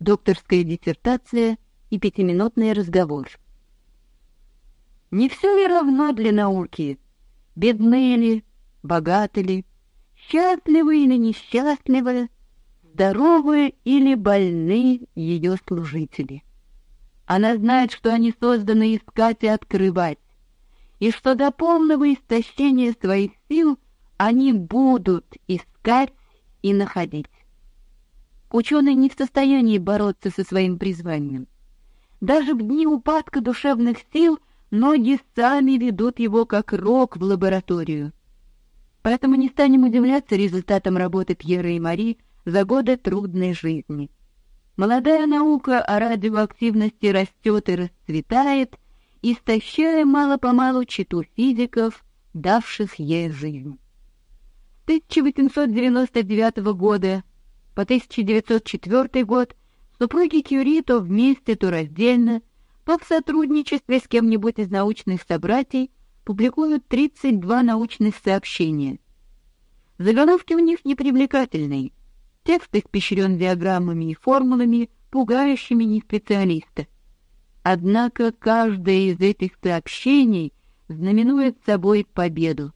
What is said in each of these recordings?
докторская диссертация и пятиминутный разговор. Не все ли равно для науки, бедны ли, богаты ли, счастливы или несчастливы, здоровы или больны ее служители? Она знает, что они созданы искать и открывать, и что до полного истощения своих сил они будут искать и находить. Ученые не в состоянии бороться со своим призванием. Даже в дни упадка душевных сил ноги сами ведут его как рок в лабораторию. Поэтому не станем удивляться результатам работы Пьера и Мари за годы трудной жизни. Молодая наука о радиоактивности растет и расцветает, истощая мало-помалу читу физиков, давших ей жизнь. С 1899 года по 1904 год супруги Кюри то вместе, то раздельно, то в сотрудничестве с кем-нибудь из научных собратьей публикуют 32 научных сообщения. Заголовки у них непривлекательные. Текст испещрен диаграммами и формулами, пугающими не специалиста. Однако каждое из этих сообщений знаменует собой победу.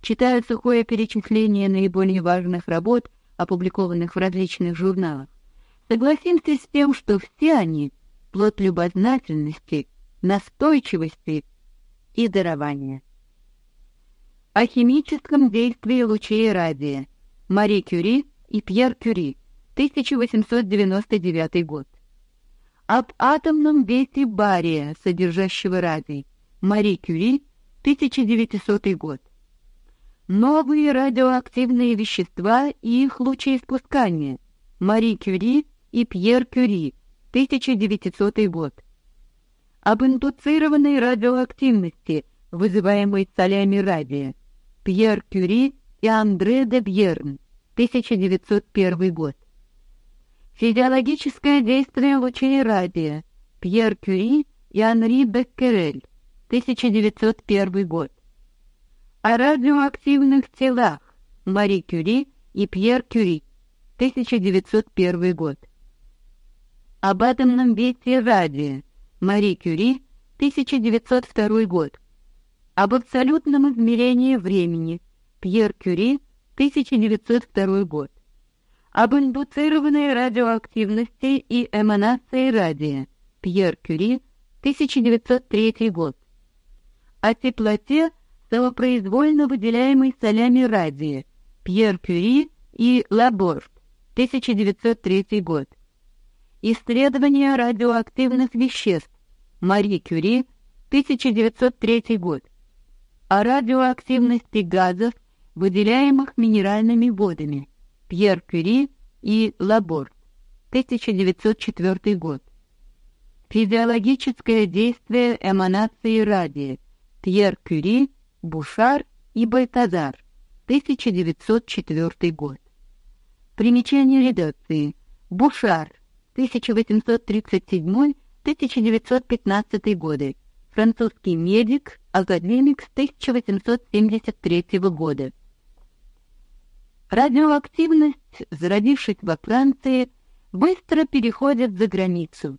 Читая сухое перечисление наиболее важных работ, опубликованных в различных журналах, согласимся с тем, что все они плод любознательности, настойчивости и дарования. О химическом действии лучей радия. Мари Кюри и Пьер Кюри, 1899 год. Об атомном весе бария, содержащего радий. Мари Кюри, 1900 год новые радиоактивные вещества и их лучеиспускание. Мари Кюри и Пьер Кюри, 1900 год. Об индуцированной радиоактивности, вызываемой солями радия. Пьер Кюри и Андре де Бьерн, 1901 год. Физиологическое действие лучей радия. Пьер Кюри и Анри Беккерель, 1901 год о радиоактивных телах Мари Кюри и Пьер Кюри, 1901 год. Об атомном весе радия Мари Кюри, 1902 год. Об абсолютном измерении времени Пьер Кюри, 1902 год. Об индуцированной радиоактивности и эманации радия Пьер Кюри, 1903 год. О теплоте самопроизвольно выделяемый солями радия Пьер Кюри и Лаборт, 1903 год. Исследование радиоактивных веществ Мари Кюри, 1903 год. О радиоактивности газов, выделяемых минеральными водами Пьер Кюри и Лаборт, 1904 год. Физиологическое действие эманации радия Пьер Кюри Бушар и Бальтазар, 1904 год. Примечание редакции. Бушар, 1837-1915 годы. Французский медик, академик с 1873 года. Радиоактивность, зародившись во Франции, быстро переходит за границу.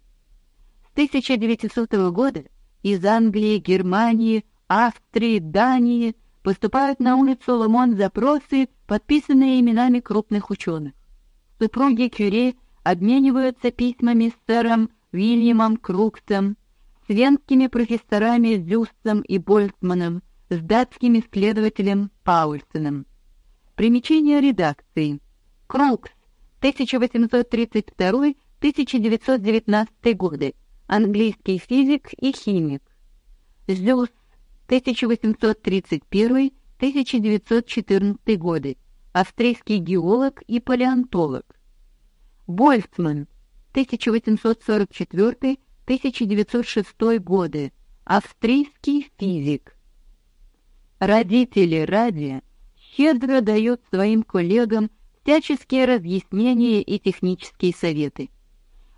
С 1900 года из Англии, Германии, Австрии, Дании поступают на улицу Лемон запросы, подписанные именами крупных ученых. Супруги Кюри обмениваются письмами с сэром Вильямом Круксом, с венскими профессорами Зюстом и Больцманом, с датским исследователем Паульсеном. Примечание редакции. Крукс, 1832-1919 годы, английский физик и химик. Зюст, 1831-1914 годы, австрийский геолог и палеонтолог. Больцман, 1844-1906 годы, австрийский физик. Родители радия щедро дают своим коллегам всяческие разъяснения и технические советы.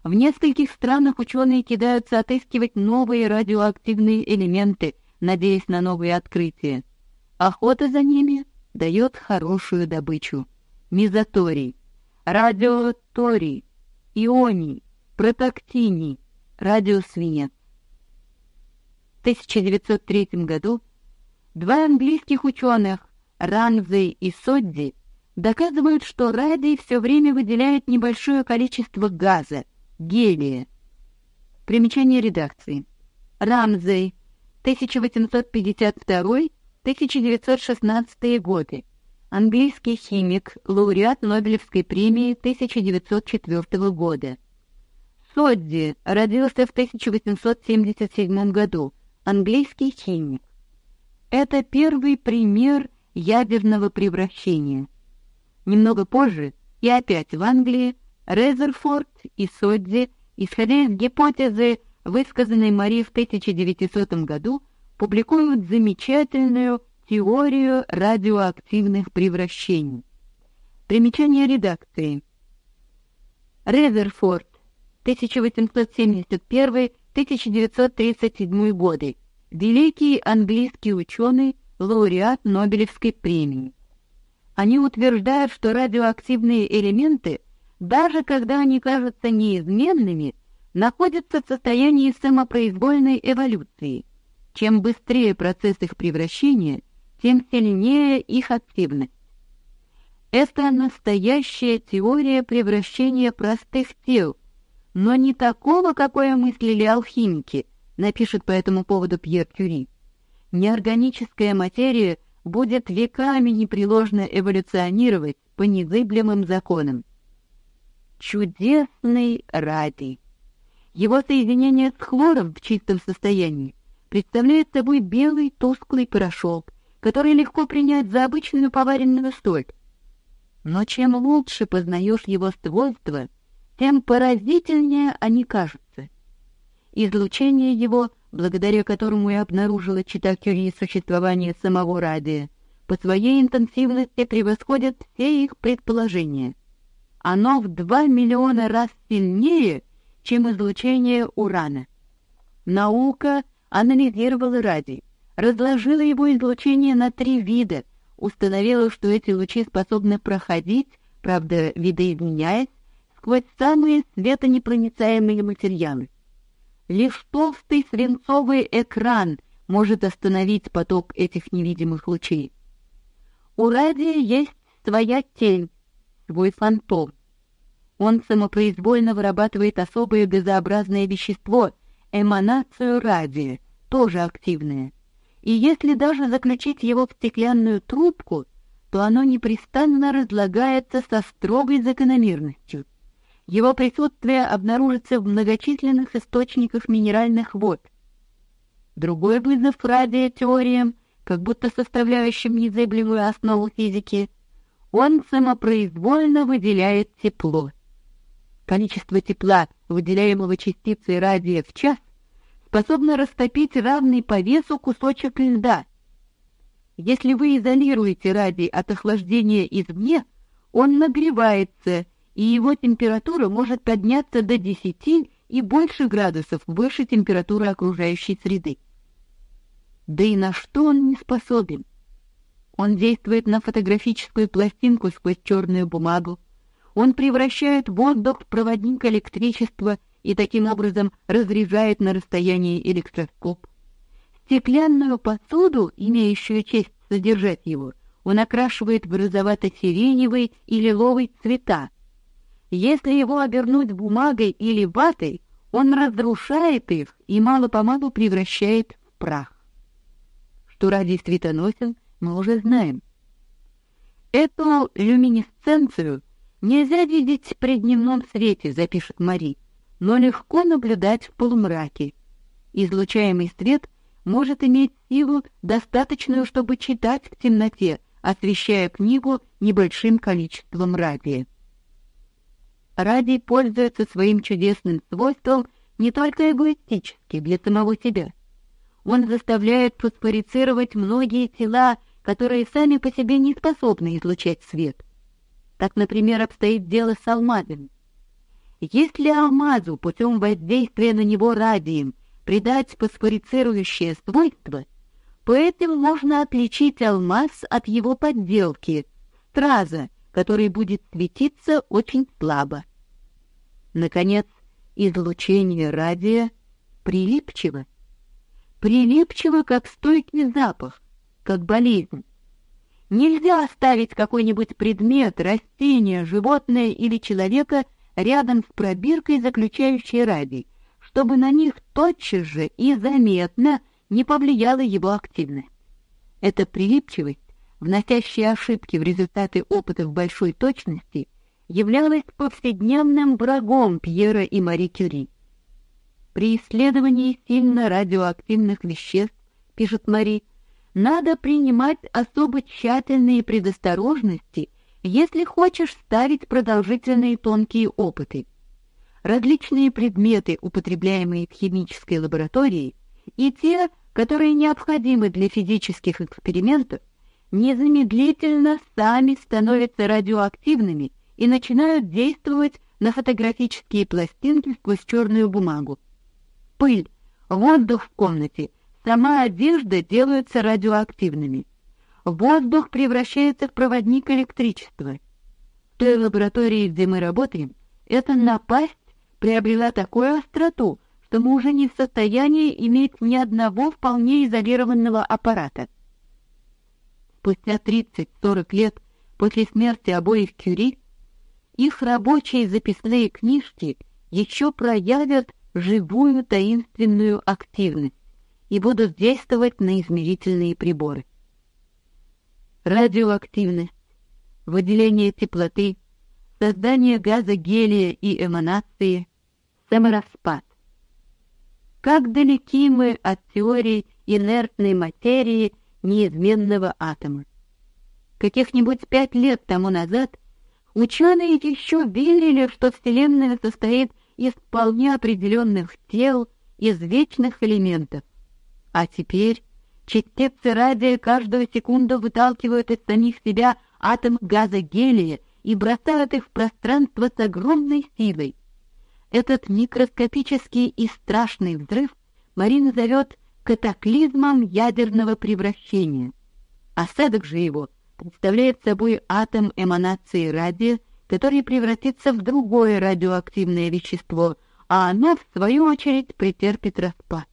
В нескольких странах ученые кидаются отыскивать новые радиоактивные элементы, надеясь на новые открытия. Охота за ними дает хорошую добычу. Мизоторий, радиоторий, ионий, протактиний, радиосвинец. В 1903 году два английских ученых, Ранзей и Содди, доказывают, что радий все время выделяет небольшое количество газа, гелия. Примечание редакции. Рамзей, 1852-1916 годы. Английский химик, лауреат Нобелевской премии 1904 года. Содди родился в 1877 году. Английский химик. Это первый пример ядерного превращения. Немного позже, и опять в Англии, Резерфорд и Содди, исходя из гипотезы, высказанной Мари в 1900 году, публикуют замечательную теорию радиоактивных превращений. Примечание редакции. Резерфорд, 1871-1937 годы, великий английский ученый, лауреат Нобелевской премии. Они утверждают, что радиоактивные элементы, даже когда они кажутся неизменными, находятся в состоянии самопроизвольной эволюции. Чем быстрее процесс их превращения, тем сильнее их активность. Это настоящая теория превращения простых тел, но не такого, какое мыслили алхимики, напишет по этому поводу Пьер Кюри. Неорганическая материя будет веками непреложно эволюционировать по незыблемым законам. Чудесный радий. Его соединение с хлором в чистом состоянии представляет собой белый тусклый порошок, который легко принять за обычную поваренную соль. Но чем лучше познаешь его свойства, тем поразительнее они кажутся. Излучение его, благодаря которому я обнаружила чита Кюри существование самого радия, по своей интенсивности превосходит все их предположения. Оно в два миллиона раз сильнее, чем излучение урана. Наука анализировала радий, разложила его излучение на три вида, установила, что эти лучи способны проходить, правда, видоизменяясь, сквозь самые светонепроницаемые материалы. Лишь толстый свинцовый экран может остановить поток этих невидимых лучей. У радия есть своя тень, свой фантом. Он самопроизвольно вырабатывает особое газообразное вещество, эманацию радия, тоже активное и если даже заключить его в стеклянную трубку, то оно непрестанно разлагается со строгой закономерностью. Его присутствие обнаружится в многочисленных источниках минеральных вод. Другой вызов радиотеориям, как будто составляющим незыблемую основу физики, он самопроизвольно выделяет тепло. Количество тепла, выделяемого частицей радия в час, способна растопить равный по весу кусочек льда. Если вы изолируете радий от охлаждения извне, он нагревается, и его температура может подняться до 10 и больше градусов выше температуры окружающей среды. Да и на что он не способен? Он действует на фотографическую пластинку сквозь черную бумагу. Он превращает воздух в проводник электричества и таким образом разряжает на расстоянии электроскоп. Стеклянную посуду, имеющую честь содержать его, он окрашивает в розовато-сиреневый и лиловый цвета. Если его обернуть бумагой или ватой, он разрушает их и мало-помалу превращает в прах. Что радий светоносен, мы уже знаем. Эту люминесценцию нельзя видеть при дневном свете, запишет Мари но легко наблюдать в полумраке. Излучаемый свет может иметь силу, достаточную, чтобы читать в темноте, освещая книгу небольшим количеством радия. Радий пользуется своим чудесным свойством не только эгоистически для самого себя. Он заставляет фосфорицировать многие тела, которые сами по себе не способны излучать свет. Так, например, обстоит дело с алмазами. Если алмазу путем воздействия на него радием придать фосфорицирующее свойство, то этим можно отличить алмаз от его подделки, страза, который будет светиться очень слабо. Наконец, излучение радия прилипчиво. Прилипчиво, как стойкий запах, как болезнь. Нельзя оставить какой-нибудь предмет, растение, животное или человека рядом с пробиркой, заключающей радий, чтобы на них тотчас же и заметно не повлияла его активность. Эта прилипчивость, вносящая ошибки в результаты опытов большой точности, являлась повседневным врагом Пьера и Мари Кюри. При исследовании сильно радиоактивных веществ, пишет Мари, надо принимать особо тщательные предосторожности, если хочешь ставить продолжительные тонкие опыты. Различные предметы, употребляемые в химической лаборатории, и те, которые необходимы для физических экспериментов, незамедлительно сами становятся радиоактивными и начинают действовать на фотографические пластинки сквозь черную бумагу. Пыль, воздух в комнате, сама одежда делаются радиоактивными. Воздух превращается в проводник электричества. В той лаборатории, где мы работаем, эта напасть приобрела такую остроту, что мы уже не в состоянии иметь ни одного вполне изолированного аппарата. Спустя 30-40 лет после смерти обоих Кюри их рабочие записные книжки еще проявят живую таинственную активность и будут действовать на измерительные приборы. Радиоактивность, выделение теплоты, создание газа гелия и эманации, самораспад. Как далеки мы от теории инертной материи неизменного атома. Каких-нибудь пять лет тому назад Ученые еще верили, что Вселенная состоит из вполне определенных тел, из вечных элементов. А теперь частицы радия каждую секунду выталкивают из самих себя атом газа гелия и бросают их в пространство с огромной силой. Этот микроскопический и страшный взрыв Марина зовет катаклизмом ядерного превращения. Осадок же его — представляет собой атом эманации радия, который превратится в другое радиоактивное вещество, а оно, в свою очередь, претерпит распад.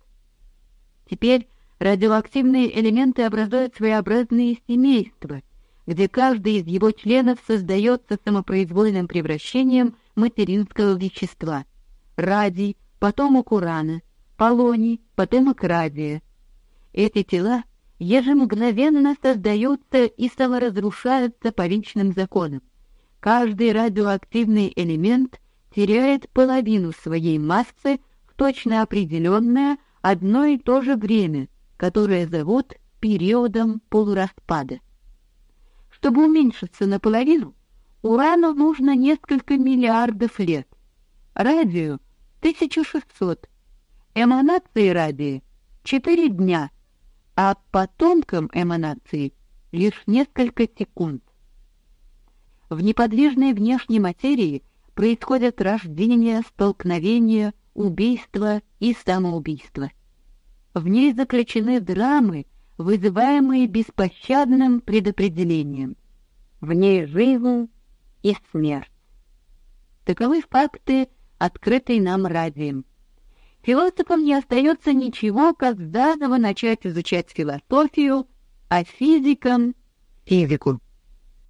Теперь радиоактивные элементы образуют своеобразные семейства, где каждый из его членов создается самопроизвольным превращением материнского вещества. Радий, потомок урана, полоний, потомок радия. Эти тела ежемгновенно создаются и саморазрушаются по вечным законам. Каждый радиоактивный элемент теряет половину своей массы в точно определенное одно и то же время, которое зовут периодом полураспада. Чтобы уменьшиться наполовину, урану нужно несколько миллиардов лет, радию — 1600, эманации радия — 4 дня — а потомкам эманации лишь несколько секунд. В неподвижной внешней материи происходят рождение, столкновение, убийство и самоубийство. В ней заключены драмы, вызываемые беспощадным предопределением. В ней жизнь и смерть. Таковы факты, открытые нам радием. Философам не остается ничего, как заново начать изучать философию, а физикам — физику.